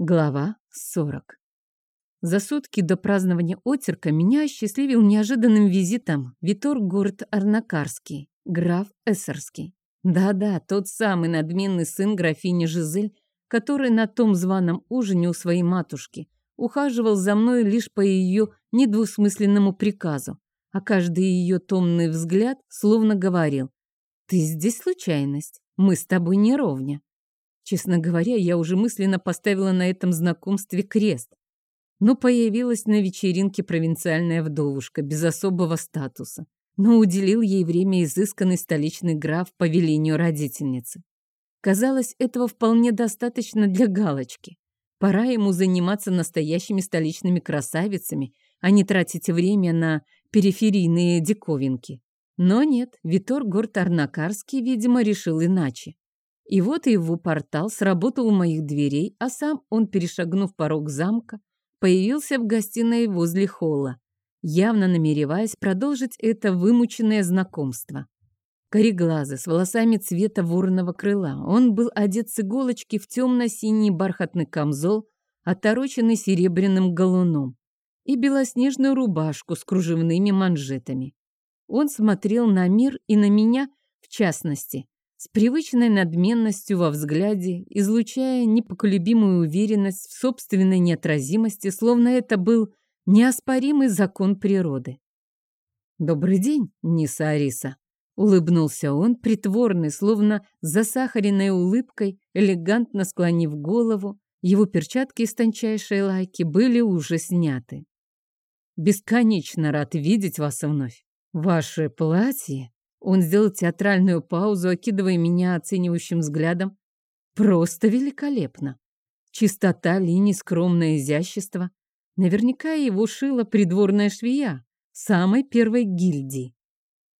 Глава 40. За сутки до празднования отерка меня осчастливил неожиданным визитом Витор Горд Арнакарский, граф Эссерский. Да-да, тот самый надменный сын графини Жизель, который на том званом ужине у своей матушки ухаживал за мной лишь по ее недвусмысленному приказу, а каждый ее томный взгляд словно говорил «Ты здесь случайность, мы с тобой не ровня». Честно говоря, я уже мысленно поставила на этом знакомстве крест. Но появилась на вечеринке провинциальная вдовушка без особого статуса, но уделил ей время изысканный столичный граф по велению родительницы. Казалось, этого вполне достаточно для галочки. Пора ему заниматься настоящими столичными красавицами, а не тратить время на периферийные диковинки. Но нет, Витор Горт-Арнакарский, видимо, решил иначе. И вот его портал сработал у моих дверей, а сам он, перешагнув порог замка, появился в гостиной возле холла, явно намереваясь продолжить это вымученное знакомство. Кореглазый, с волосами цвета вороного крыла, он был одет с иголочки в темно-синий бархатный камзол, отороченный серебряным галуном, и белоснежную рубашку с кружевными манжетами. Он смотрел на мир и на меня в частности, с привычной надменностью во взгляде, излучая непоколебимую уверенность в собственной неотразимости, словно это был неоспоримый закон природы. «Добрый день, Ниса Ариса!» — улыбнулся он, притворный, словно засахаренной улыбкой, элегантно склонив голову. Его перчатки из тончайшей лайки были уже сняты. «Бесконечно рад видеть вас вновь. Ваше платье он сделал театральную паузу, окидывая меня оценивающим взглядом. Просто великолепно. Чистота линий, скромное изящество. Наверняка его шила придворная швея самой первой гильдии.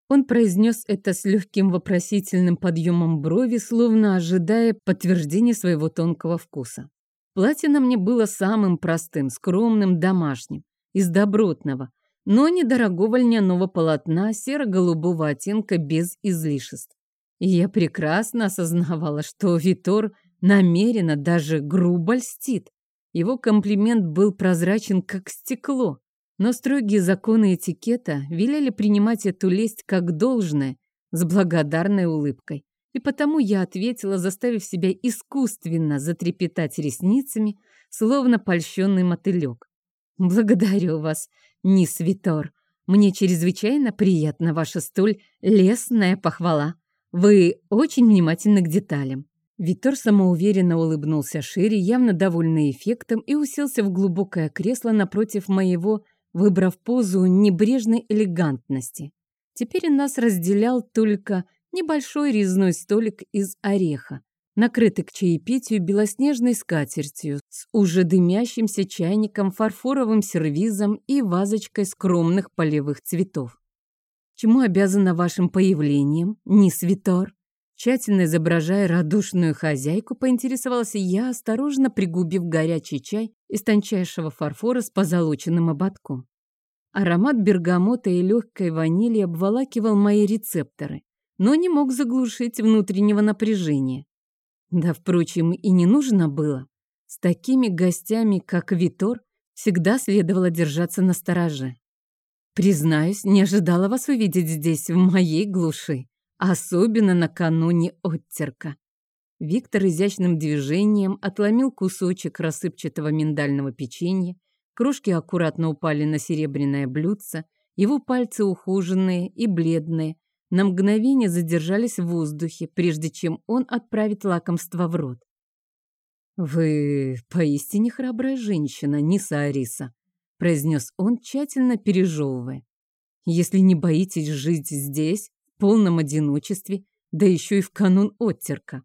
Он произнес это с легким вопросительным подъемом брови, словно ожидая подтверждения своего тонкого вкуса. Платье на мне было самым простым, скромным, домашним, из добротного, но недорогого льняного полотна серо-голубого оттенка без излишеств. И я прекрасно осознавала, что Витор намеренно, даже грубо льстит. Его комплимент был прозрачен, как стекло, но строгие законы этикета велели принимать эту лесть как должное, с благодарной улыбкой. И потому я ответила, заставив себя искусственно затрепетать ресницами, словно польщенный мотылек. «Благодарю вас, Нис Витор. Мне чрезвычайно приятна ваша столь лестная похвала. Вы очень внимательны к деталям». Витор самоуверенно улыбнулся шире, явно довольный эффектом, и уселся в глубокое кресло напротив моего, выбрав позу небрежной элегантности. Теперь нас разделял только небольшой резной столик из ореха, накрытый к чаепитию белоснежной скатертью с уже дымящимся чайником, фарфоровым сервизом и вазочкой скромных полевых цветов. Чему обязана вашим появлением, Нис Витор? Тщательно изображая радушную хозяйку, поинтересовался я, осторожно пригубив горячий чай из тончайшего фарфора с позолоченным ободком. Аромат бергамота и легкой ванили обволакивал мои рецепторы, но не мог заглушить внутреннего напряжения. Да, впрочем, и не нужно было. С такими гостями, как Витор, всегда следовало держаться на стороже. Признаюсь, не ожидала вас увидеть здесь, в моей глуши, особенно накануне оттерка. Виктор изящным движением отломил кусочек рассыпчатого миндального печенья, крошки аккуратно упали на серебряное блюдце, его пальцы ухоженные и бледные, на мгновение задержались в воздухе, прежде чем он отправит лакомство в рот. «Вы поистине храбрая женщина, Ниса Ариса», — произнес он, тщательно пережевывая. «Если не боитесь жить здесь, в полном одиночестве, да еще и в канун оттерка».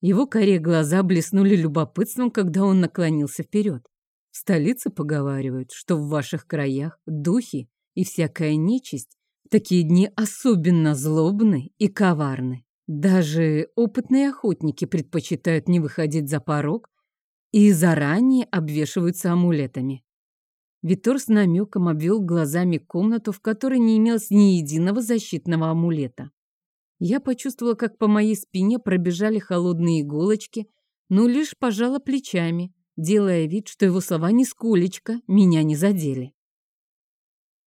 Его коре глаза блеснули любопытством, когда он наклонился вперед. В столице поговаривают, что в ваших краях духи и всякая нечисть такие дни особенно злобны и коварны. Даже опытные охотники предпочитают не выходить за порог и заранее обвешиваются амулетами. Витор с намеком обвел глазами комнату, в которой не имелось ни единого защитного амулета. Я почувствовала, как по моей спине пробежали холодные иголочки, но лишь пожала плечами, делая вид, что его слова нисколечко меня не задели.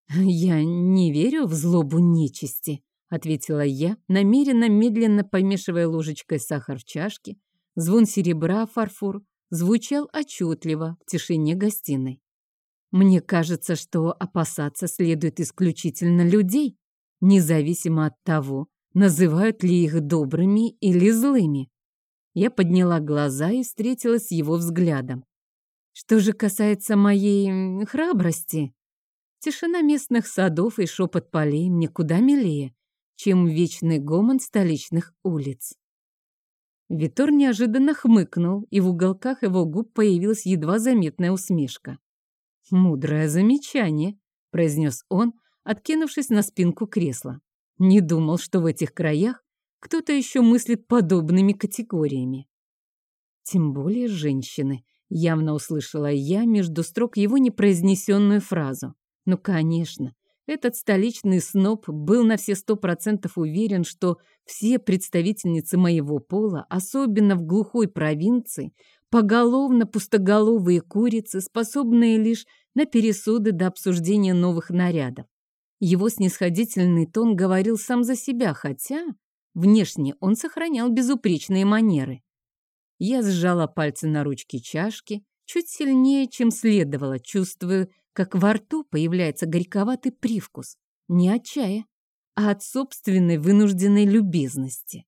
«Я не верю в злобу нечисти», — ответила я, намеренно медленно помешивая ложечкой сахар в чашке. Звон серебра фарфор звучал отчетливо в тишине гостиной. «Мне кажется, что опасаться следует исключительно людей, независимо от того, называют ли их добрыми или злыми. Я подняла глаза и встретилась с его взглядом. Что же касается моей храбрости, тишина местных садов и шепот полей мне куда милее, чем вечный гомон столичных улиц. Витор неожиданно хмыкнул, и в уголках его губ появилась едва заметная усмешка. «Мудрое замечание», — произнес он, откинувшись на спинку кресла. Не думал, что в этих краях кто-то еще мыслит подобными категориями. Тем более женщины. Явно услышала я между строк его непроизнесенную фразу. Ну, конечно, этот столичный сноб был на все сто процентов уверен, что все представительницы моего пола, особенно в глухой провинции, поголовно пустоголовые курицы, способные лишь на пересуды до обсуждения новых нарядов. Его снисходительный тон говорил сам за себя, хотя внешне он сохранял безупречные манеры. Я сжала пальцы на ручке чашки, чуть сильнее, чем следовало, чувствуя, как во рту появляется горьковатый привкус. Не от чая, а от собственной вынужденной любезности.